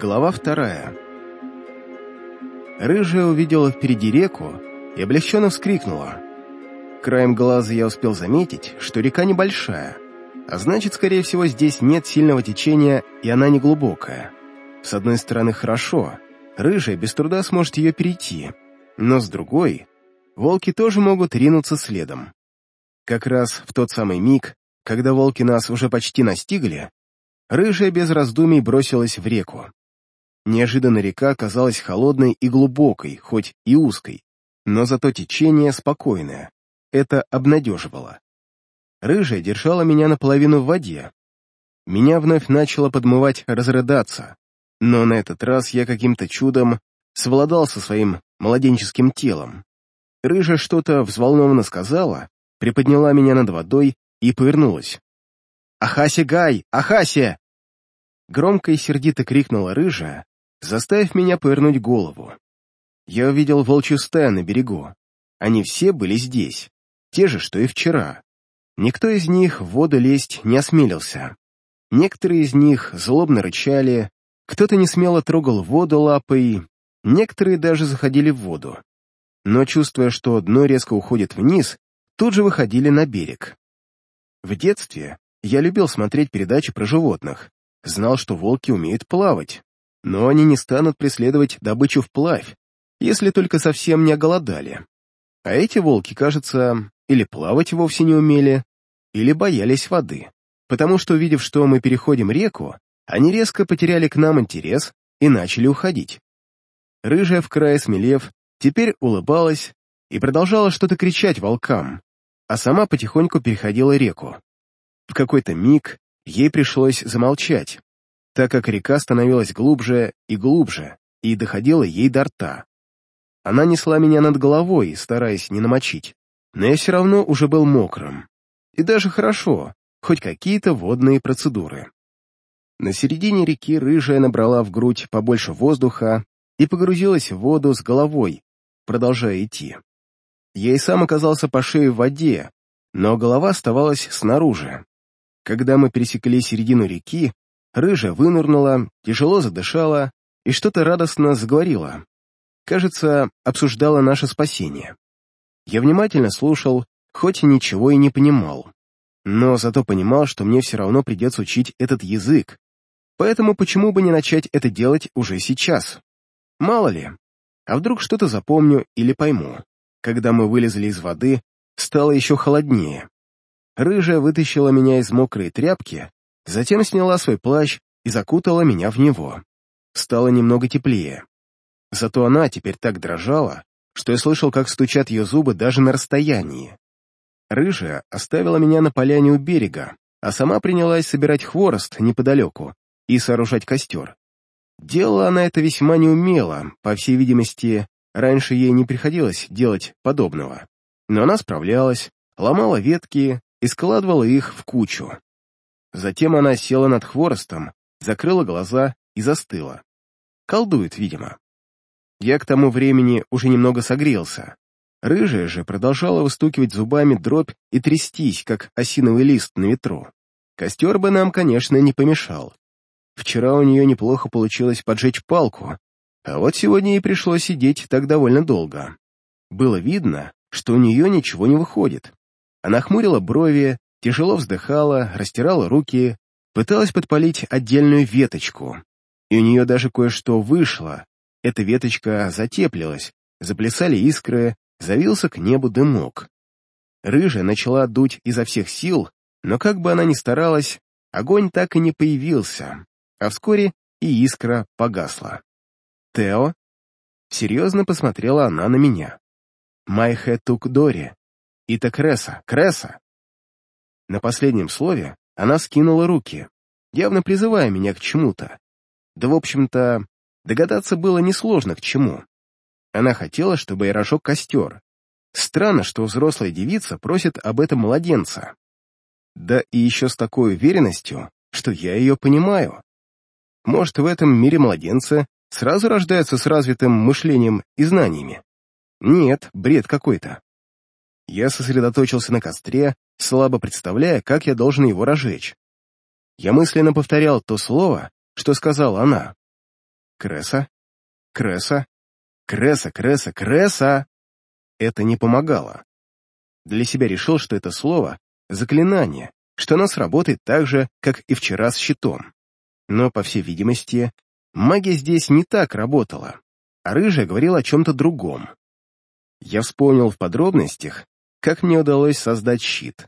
Глава вторая. Рыжая увидела впереди реку и облегченно вскрикнула. Краем глаза я успел заметить, что река небольшая, а значит, скорее всего, здесь нет сильного течения, и она не глубокая. С одной стороны, хорошо, рыжая без труда сможет ее перейти, но с другой, волки тоже могут ринуться следом. Как раз в тот самый миг, когда волки нас уже почти настигли, рыжая без раздумий бросилась в реку. Неожиданно река оказалась холодной и глубокой, хоть и узкой, но зато течение спокойное. Это обнадеживало. Рыжая держала меня наполовину в воде. Меня вновь начало подмывать разрыдаться, но на этот раз я каким-то чудом совладал со своим младенческим телом. Рыжая что-то взволнованно сказала, приподняла меня над водой и повернулась. «Ахасе Гай! Ахасе!» Громко и сердито крикнула рыжая, заставив меня повернуть голову. Я увидел волчью стаю на берегу. Они все были здесь, те же, что и вчера. Никто из них в воду лезть не осмелился. Некоторые из них злобно рычали, кто-то не смело трогал воду лапой, некоторые даже заходили в воду. Но, чувствуя, что дно резко уходит вниз, тут же выходили на берег. В детстве я любил смотреть передачи про животных, знал, что волки умеют плавать, но они не станут преследовать добычу вплавь, если только совсем не оголодали. А эти волки, кажется, или плавать вовсе не умели, или боялись воды, потому что, увидев, что мы переходим реку, они резко потеряли к нам интерес и начали уходить. Рыжая в крае смелев, теперь улыбалась и продолжала что-то кричать волкам, а сама потихоньку переходила реку. В какой-то миг ей пришлось замолчать, так как река становилась глубже и глубже и доходила ей до рта. Она несла меня над головой, стараясь не намочить, но я все равно уже был мокрым. И даже хорошо, хоть какие-то водные процедуры. На середине реки рыжая набрала в грудь побольше воздуха и погрузилась в воду с головой, продолжая идти. Я и сам оказался по шее в воде, но голова оставалась снаружи. Когда мы пересекли середину реки, Рыжая вынырнула, тяжело задышала и что-то радостно заговорила. Кажется, обсуждала наше спасение. Я внимательно слушал, хоть ничего и не понимал. Но зато понимал, что мне все равно придется учить этот язык. Поэтому почему бы не начать это делать уже сейчас? Мало ли. А вдруг что-то запомню или пойму. Когда мы вылезли из воды, стало еще холоднее. Рыжая вытащила меня из мокрой тряпки Затем сняла свой плащ и закутала меня в него. Стало немного теплее. Зато она теперь так дрожала, что я слышал, как стучат ее зубы даже на расстоянии. Рыжая оставила меня на поляне у берега, а сама принялась собирать хворост неподалеку и сооружать костер. Делала она это весьма неумело, по всей видимости, раньше ей не приходилось делать подобного. Но она справлялась, ломала ветки и складывала их в кучу. Затем она села над хворостом, закрыла глаза и застыла. Колдует, видимо. Я к тому времени уже немного согрелся. Рыжая же продолжала выстукивать зубами дробь и трястись, как осиновый лист на ветру. Костер бы нам, конечно, не помешал. Вчера у нее неплохо получилось поджечь палку, а вот сегодня ей пришлось сидеть так довольно долго. Было видно, что у нее ничего не выходит. Она хмурила брови, тяжело вздыхала, растирала руки, пыталась подпалить отдельную веточку. И у нее даже кое-что вышло. Эта веточка затеплилась, заплясали искры, завился к небу дымок. Рыжая начала дуть изо всех сил, но как бы она ни старалась, огонь так и не появился, а вскоре и искра погасла. «Тео?» Серьезно посмотрела она на меня. «Майхэ тук Дори. Ита Креса, Креса!» На последнем слове она скинула руки, явно призывая меня к чему-то. Да, в общем-то, догадаться было несложно к чему. Она хотела, чтобы я разжег костер. Странно, что взрослая девица просит об этом младенца. Да и еще с такой уверенностью, что я ее понимаю. Может, в этом мире младенцы сразу рождаются с развитым мышлением и знаниями? Нет, бред какой-то. Я сосредоточился на костре, слабо представляя, как я должен его разжечь. Я мысленно повторял то слово, что сказала она. Кресса? Кресса? Кресса, Кресса, Кресса! Это не помогало. Для себя решил, что это слово — заклинание, что оно сработает так же, как и вчера с щитом. Но, по всей видимости, магия здесь не так работала, а рыжая говорила о чем-то другом. Я вспомнил в подробностях, как мне удалось создать щит.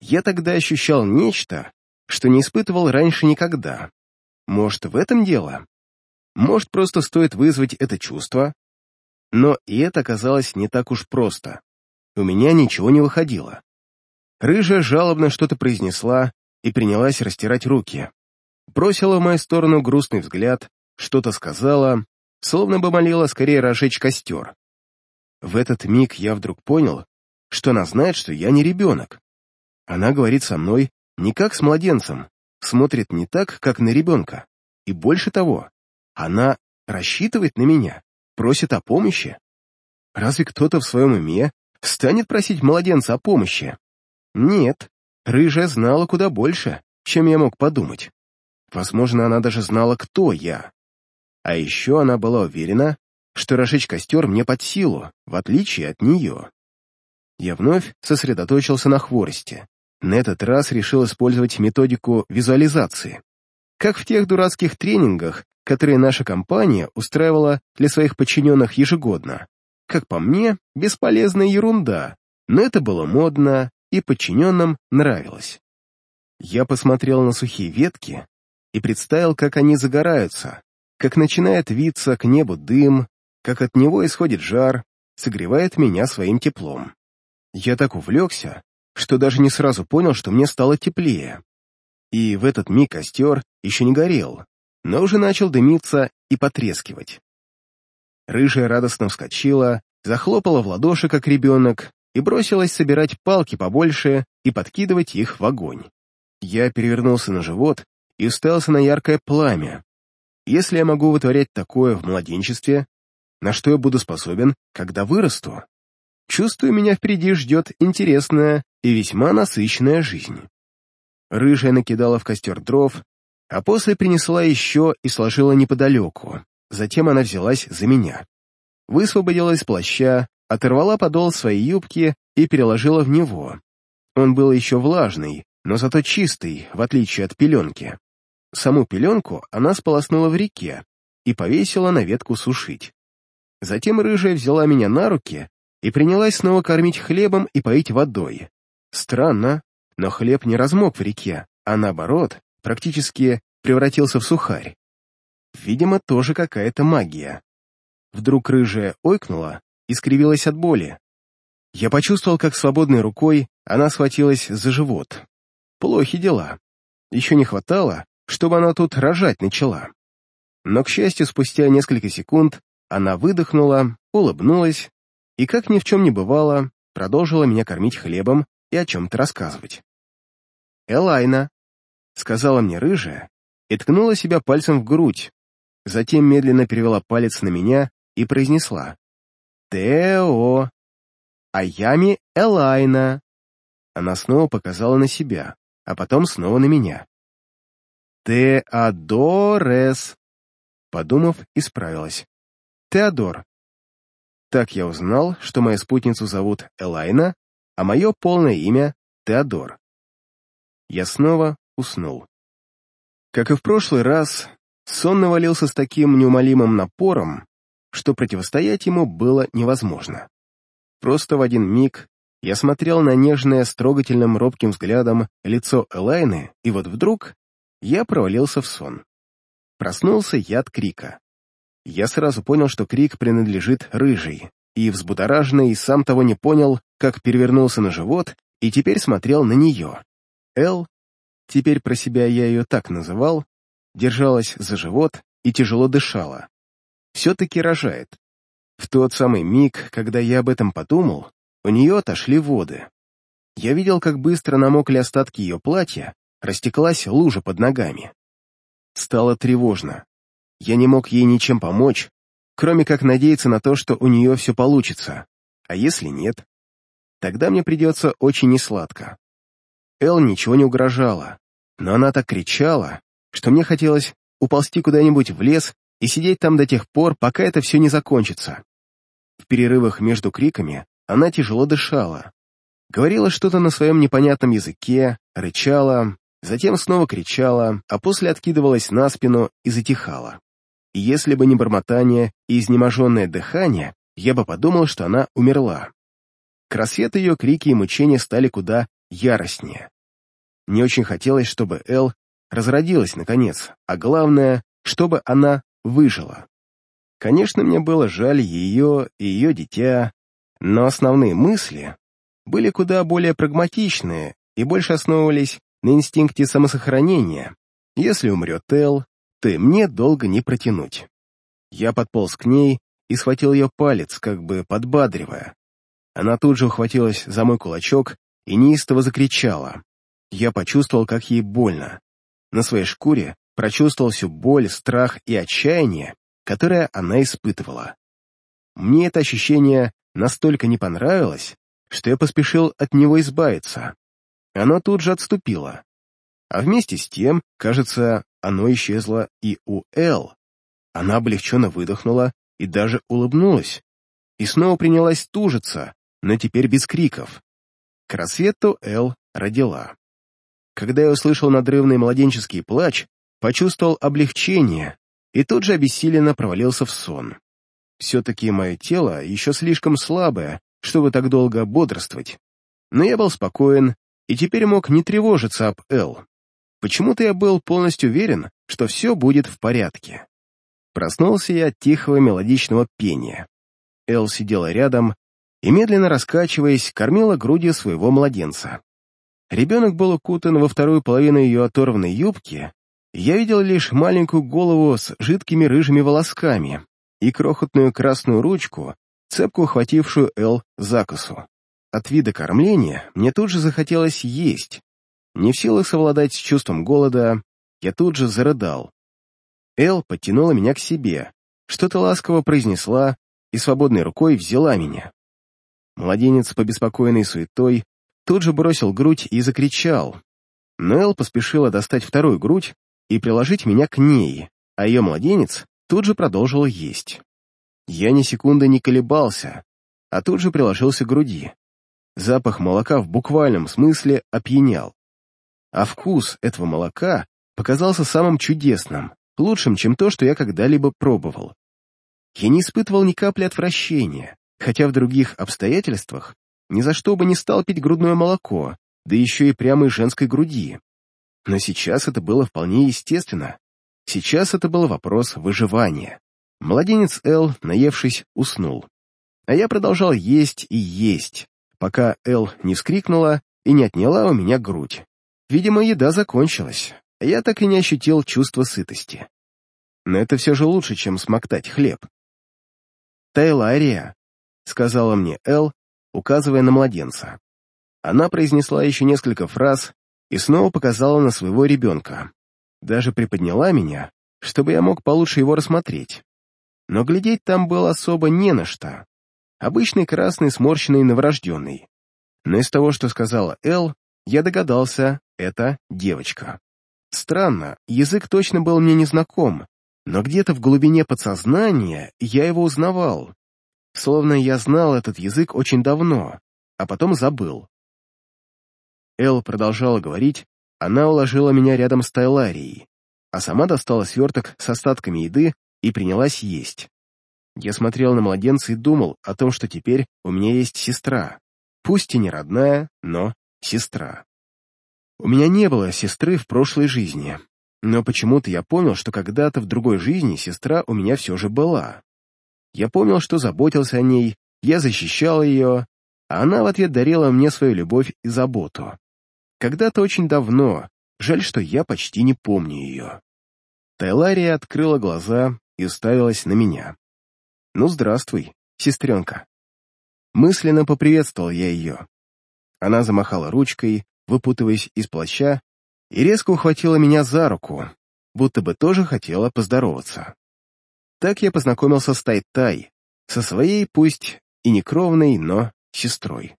Я тогда ощущал нечто, что не испытывал раньше никогда. Может, в этом дело? Может, просто стоит вызвать это чувство? Но и это оказалось не так уж просто. У меня ничего не выходило. Рыжая жалобно что-то произнесла и принялась растирать руки. Бросила в мою сторону грустный взгляд, что-то сказала, словно бы молила скорее разжечь костер. В этот миг я вдруг понял, что она знает, что я не ребенок. Она говорит со мной не как с младенцем, смотрит не так, как на ребенка. И больше того, она рассчитывает на меня, просит о помощи. Разве кто-то в своем уме станет просить младенца о помощи? Нет, рыжая знала куда больше, чем я мог подумать. Возможно, она даже знала, кто я. А еще она была уверена, что разжечь костер мне под силу, в отличие от нее. Я вновь сосредоточился на хворосте. На этот раз решил использовать методику визуализации. Как в тех дурацких тренингах, которые наша компания устраивала для своих подчиненных ежегодно. Как по мне, бесполезная ерунда, но это было модно и подчиненным нравилось. Я посмотрел на сухие ветки и представил, как они загораются, как начинает виться к небу дым, как от него исходит жар, согревает меня своим теплом. Я так увлекся, что даже не сразу понял, что мне стало теплее. И в этот миг костер еще не горел, но уже начал дымиться и потрескивать. Рыжая радостно вскочила, захлопала в ладоши, как ребенок, и бросилась собирать палки побольше и подкидывать их в огонь. Я перевернулся на живот и уставился на яркое пламя. Если я могу вытворять такое в младенчестве, на что я буду способен, когда вырасту? Чувствую, меня впереди ждет интересная и весьма насыщенная жизнь. Рыжая накидала в костер дров, а после принесла еще и сложила неподалеку. Затем она взялась за меня. Высвободила из плаща, оторвала подол своей юбки и переложила в него. Он был еще влажный, но зато чистый, в отличие от пеленки. Саму пеленку она сполоснула в реке и повесила на ветку сушить. Затем рыжая взяла меня на руки и принялась снова кормить хлебом и поить водой. Странно, но хлеб не размок в реке, а наоборот, практически превратился в сухарь. Видимо, тоже какая-то магия. Вдруг рыжая ойкнула и скривилась от боли. Я почувствовал, как свободной рукой она схватилась за живот. Плохи дела. Еще не хватало, чтобы она тут рожать начала. Но, к счастью, спустя несколько секунд она выдохнула, улыбнулась и, как ни в чем не бывало, продолжила меня кормить хлебом и о чем-то рассказывать. «Элайна», — сказала мне рыжая и ткнула себя пальцем в грудь, затем медленно перевела палец на меня и произнесла «Тео, Аями Элайна». Она снова показала на себя, а потом снова на меня. «Теодорес», подумав, исправилась. «Теодор». Так я узнал, что мою спутницу зовут Элайна, а мое полное имя — Теодор. Я снова уснул. Как и в прошлый раз, сон навалился с таким неумолимым напором, что противостоять ему было невозможно. Просто в один миг я смотрел на нежное, с трогательным, робким взглядом лицо Элайны, и вот вдруг я провалился в сон. Проснулся я от крика. Я сразу понял, что крик принадлежит рыжей, и взбудораженный сам того не понял, как перевернулся на живот и теперь смотрел на нее. Эл, теперь про себя я ее так называл, держалась за живот и тяжело дышала. Все-таки рожает. В тот самый миг, когда я об этом подумал, у нее отошли воды. Я видел, как быстро намокли остатки ее платья, растеклась лужа под ногами. Стало тревожно. Я не мог ей ничем помочь, кроме как надеяться на то, что у нее все получится. А если нет? Тогда мне придется очень несладко. Эл ничего не угрожала, но она так кричала, что мне хотелось уползти куда-нибудь в лес и сидеть там до тех пор, пока это все не закончится. В перерывах между криками она тяжело дышала, говорила что-то на своем непонятном языке, рычала, затем снова кричала, а после откидывалась на спину и затихала. Если бы не бормотание и изнеможенное дыхание, я бы подумал, что она умерла. К рассвету ее крики и мучения стали куда яростнее. Мне очень хотелось, чтобы Эл разродилась наконец, а главное, чтобы она выжила. Конечно, мне было жаль ее и ее дитя, но основные мысли были куда более прагматичные и больше основывались на инстинкте самосохранения. Если умрет Эл, и мне долго не протянуть. Я подполз к ней и схватил ее палец, как бы подбадривая. Она тут же ухватилась за мой кулачок и неистово закричала. Я почувствовал, как ей больно. На своей шкуре прочувствовал всю боль, страх и отчаяние, которое она испытывала. Мне это ощущение настолько не понравилось, что я поспешил от него избавиться. Оно тут же отступило. А вместе с тем, кажется, оно исчезло и у Эл. Она облегченно выдохнула и даже улыбнулась. И снова принялась тужиться, но теперь без криков. К рассвету Эл родила. Когда я услышал надрывный младенческий плач, почувствовал облегчение и тут же обессиленно провалился в сон. Все-таки мое тело еще слишком слабое, чтобы так долго бодрствовать. Но я был спокоен и теперь мог не тревожиться об Эл. Почему-то я был полностью уверен, что все будет в порядке. Проснулся я от тихого мелодичного пения. Эл сидела рядом и, медленно раскачиваясь, кормила грудью своего младенца. Ребенок был укутан во вторую половину ее оторванной юбки, я видел лишь маленькую голову с жидкими рыжими волосками и крохотную красную ручку, цепку ухватившую Эл за косу. От вида кормления мне тут же захотелось есть. Не в силах совладать с чувством голода, я тут же зарыдал. Эл подтянула меня к себе, что-то ласково произнесла и свободной рукой взяла меня. Младенец, побеспокоенный суетой, тут же бросил грудь и закричал. Но Эл поспешила достать вторую грудь и приложить меня к ней, а ее младенец тут же продолжил есть. Я ни секунды не колебался, а тут же приложился к груди. Запах молока в буквальном смысле опьянял. А вкус этого молока показался самым чудесным, лучшим, чем то, что я когда-либо пробовал. Я не испытывал ни капли отвращения, хотя в других обстоятельствах ни за что бы не стал пить грудное молоко, да еще и прямо из женской груди. Но сейчас это было вполне естественно. Сейчас это был вопрос выживания. Младенец Эл, наевшись, уснул. А я продолжал есть и есть, пока Эл не вскрикнула и не отняла у меня грудь. Видимо, еда закончилась, а я так и не ощутил чувства сытости. Но это все же лучше, чем смоктать хлеб. «Тайлария», — сказала мне Эл, указывая на младенца. Она произнесла еще несколько фраз, и снова показала на своего ребенка. Даже приподняла меня, чтобы я мог получше его рассмотреть. Но глядеть там было особо не на что. Обычный красный сморщенный новорожденный. Но из того, что сказала Эл, я догадался, это девочка. Странно, язык точно был мне незнаком, но где-то в глубине подсознания я его узнавал. Словно я знал этот язык очень давно, а потом забыл. Эл продолжала говорить, она уложила меня рядом с Тайларией, а сама достала сверток с остатками еды и принялась есть. Я смотрел на младенца и думал о том, что теперь у меня есть сестра. Пусть и не родная, но сестра. У меня не было сестры в прошлой жизни, но почему-то я понял, что когда-то в другой жизни сестра у меня все же была. Я помнил, что заботился о ней, я защищал ее, а она в ответ дарила мне свою любовь и заботу. Когда-то очень давно, жаль, что я почти не помню ее. Тайлария открыла глаза и уставилась на меня. «Ну, здравствуй, сестренка». Мысленно поприветствовал я ее. Она замахала ручкой, выпутываясь из плаща, и резко ухватила меня за руку, будто бы тоже хотела поздороваться. Так я познакомился с Тай-Тай, со своей, пусть и не кровной, но сестрой.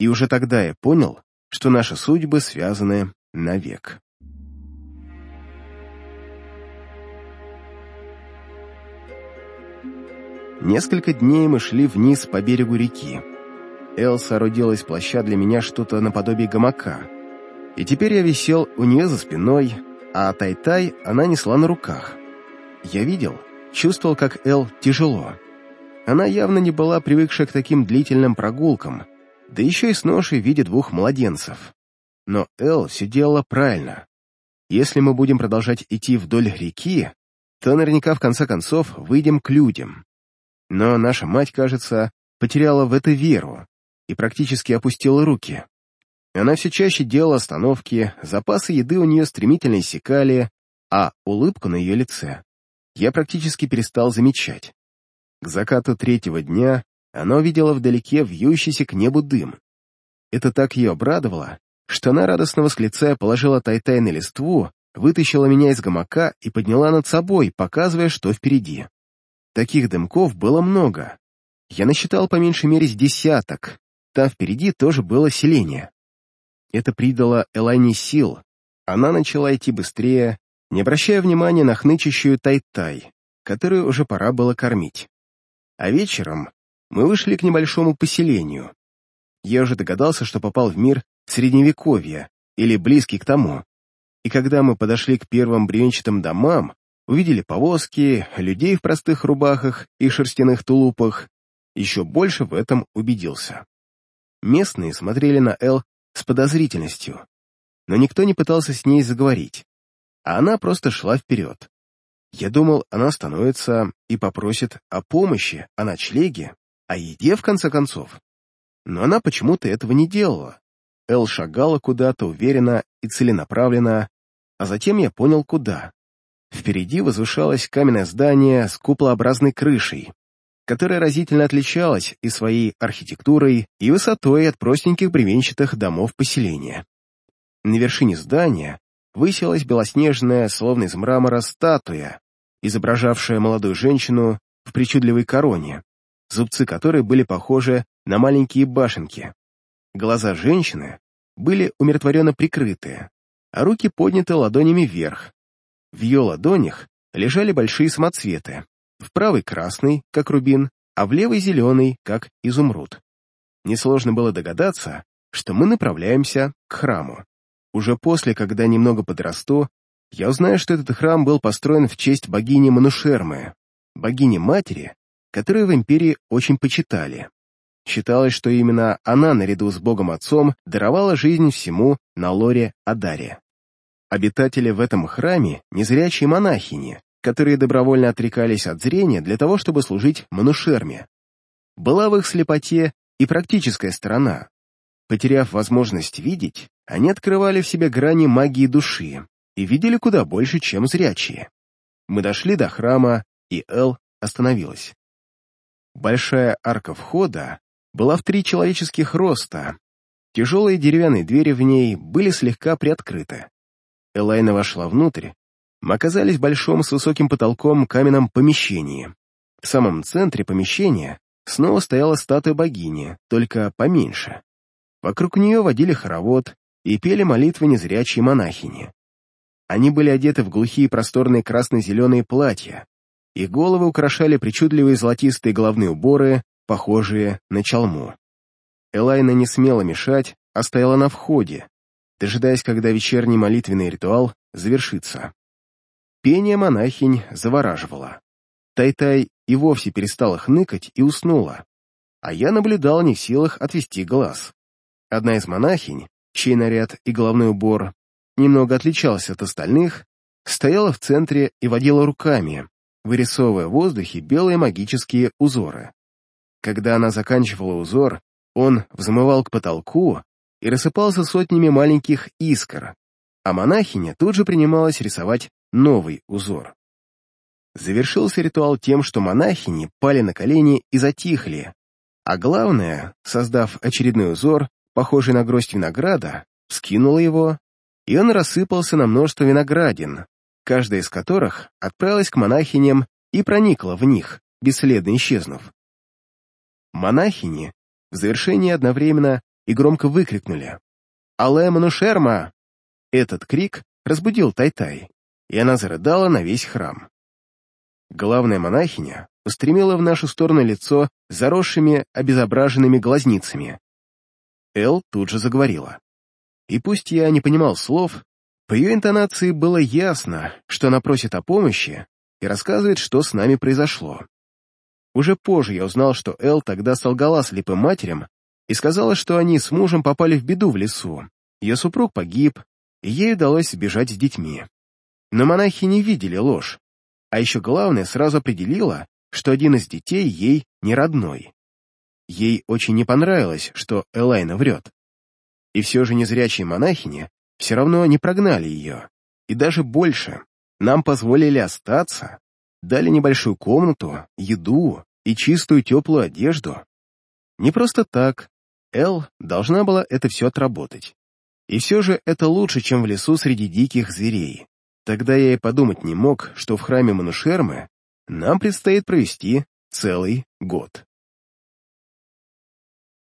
И уже тогда я понял, что наши судьбы связаны навек. Несколько дней мы шли вниз по берегу реки. Эл соорудила из плаща для меня что-то наподобие гамака. И теперь я висел у нее за спиной, а Тай-Тай она несла на руках. Я видел, чувствовал, как Эл тяжело. Она явно не была привыкшая к таким длительным прогулкам, да еще и с ношей в виде двух младенцев. Но Эл все делала правильно. Если мы будем продолжать идти вдоль реки, то наверняка в конце концов выйдем к людям. Но наша мать, кажется, потеряла в это веру и практически опустила руки. Она все чаще делала остановки, запасы еды у нее стремительно иссякали, а улыбку на ее лице я практически перестал замечать. К закату третьего дня она увидела вдалеке вьющийся к небу дым. Это так ее обрадовало, что она, радостно восклицая, положила тай-тай на листву, вытащила меня из гамака и подняла над собой, показывая, что впереди. Таких дымков было много. Я насчитал по меньшей мере с десяток. Там впереди тоже было селение. Это придало Элайне сил. Она начала идти быстрее, не обращая внимания на хнычащую тай-тай, которую уже пора было кормить. А вечером мы вышли к небольшому поселению. Я уже догадался, что попал в мир Средневековья, или близкий к тому. И когда мы подошли к первым бревенчатым домам, увидели повозки, людей в простых рубахах и шерстяных тулупах, еще больше в этом убедился. Местные смотрели на Эл с подозрительностью, но никто не пытался с ней заговорить а она просто шла вперед. Я думал, она остановится и попросит о помощи, о ночлеге, о еде, в конце концов. Но она почему-то этого не делала. Эл шагала куда-то уверенно и целенаправленно, а затем я понял, куда. Впереди возвышалось каменное здание с куполообразной крышей, которое разительно отличалось и своей архитектурой, и высотой от простеньких бревенчатых домов поселения. На вершине здания высилась белоснежная, словно из мрамора, статуя, изображавшая молодую женщину в причудливой короне, зубцы которой были похожи на маленькие башенки. Глаза женщины были умиротворенно прикрыты, а руки подняты ладонями вверх. В ее ладонях лежали большие самоцветы, в правой красный, как рубин, а в левой зеленый, как изумруд. Несложно было догадаться, что мы направляемся к храму. Уже после, когда немного подрасту, я узнаю, что этот храм был построен в честь богини Манушермы, богини-матери, которую в империи очень почитали. Считалось, что именно она, наряду с богом-отцом, даровала жизнь всему на лоре Адаре. Обитатели в этом храме — незрячие монахини, которые добровольно отрекались от зрения для того, чтобы служить Манушерме. Была в их слепоте и практическая сторона. Потеряв возможность видеть, они открывали в себе грани магии души и видели куда больше, чем зрячие. Мы дошли до храма, и Эл остановилась. Большая арка входа была в три человеческих роста. Тяжелые деревянные двери в ней были слегка приоткрыты. Элайна вошла внутрь. Мы оказались в большом с высоким потолком каменном помещении. В самом центре помещения снова стояла статуя богини, только поменьше. Вокруг нее водили хоровод, и пели молитвы незрячие монахини. Они были одеты в глухие просторные красно-зеленые платья, их головы украшали причудливые золотистые головные уборы, похожие на чалму. Элайна не смела мешать, а стояла на входе, дожидаясь, когда вечерний молитвенный ритуал завершится. Пение монахинь завораживало. Тай-тай и вовсе перестала хныкать и уснула, а я наблюдал не в силах отвести глаз. Одна из монахинь, чей наряд и головной убор немного отличался от остальных, стояла в центре и водила руками, вырисовывая в воздухе белые магические узоры. Когда она заканчивала узор, он взмывал к потолку и рассыпался сотнями маленьких искр, а монахиня тут же принималась рисовать новый узор. Завершился ритуал тем, что монахини пали на колени и затихли, а главное, создав очередной узор, похожий на гроздь винограда, скинула его, и он рассыпался на множество виноградин, каждая из которых отправилась к монахиням и проникла в них, бесследно исчезнув. Монахини в завершении одновременно и громко выкрикнули «Алэ Манушерма!». Этот крик разбудил Тай-Тай, и она зарыдала на весь храм. Главная монахиня устремила в нашу сторону лицо заросшими, обезображенными глазницами. Эл тут же заговорила. И пусть я не понимал слов, по ее интонации было ясно, что она просит о помощи и рассказывает, что с нами произошло. Уже позже я узнал, что Эл тогда солгала слепым матерям и сказала, что они с мужем попали в беду в лесу. Ее супруг погиб, и ей удалось сбежать с детьми. Но монахи не видели ложь, а еще главное, сразу определила, что один из детей ей не родной. Ей очень не понравилось, что Элайна врет. И все же незрячие монахини все равно не прогнали ее. И даже больше, нам позволили остаться, дали небольшую комнату, еду и чистую теплую одежду. Не просто так, Эл должна была это все отработать. И все же это лучше, чем в лесу среди диких зверей. Тогда я и подумать не мог, что в храме Манушермы нам предстоит провести целый год.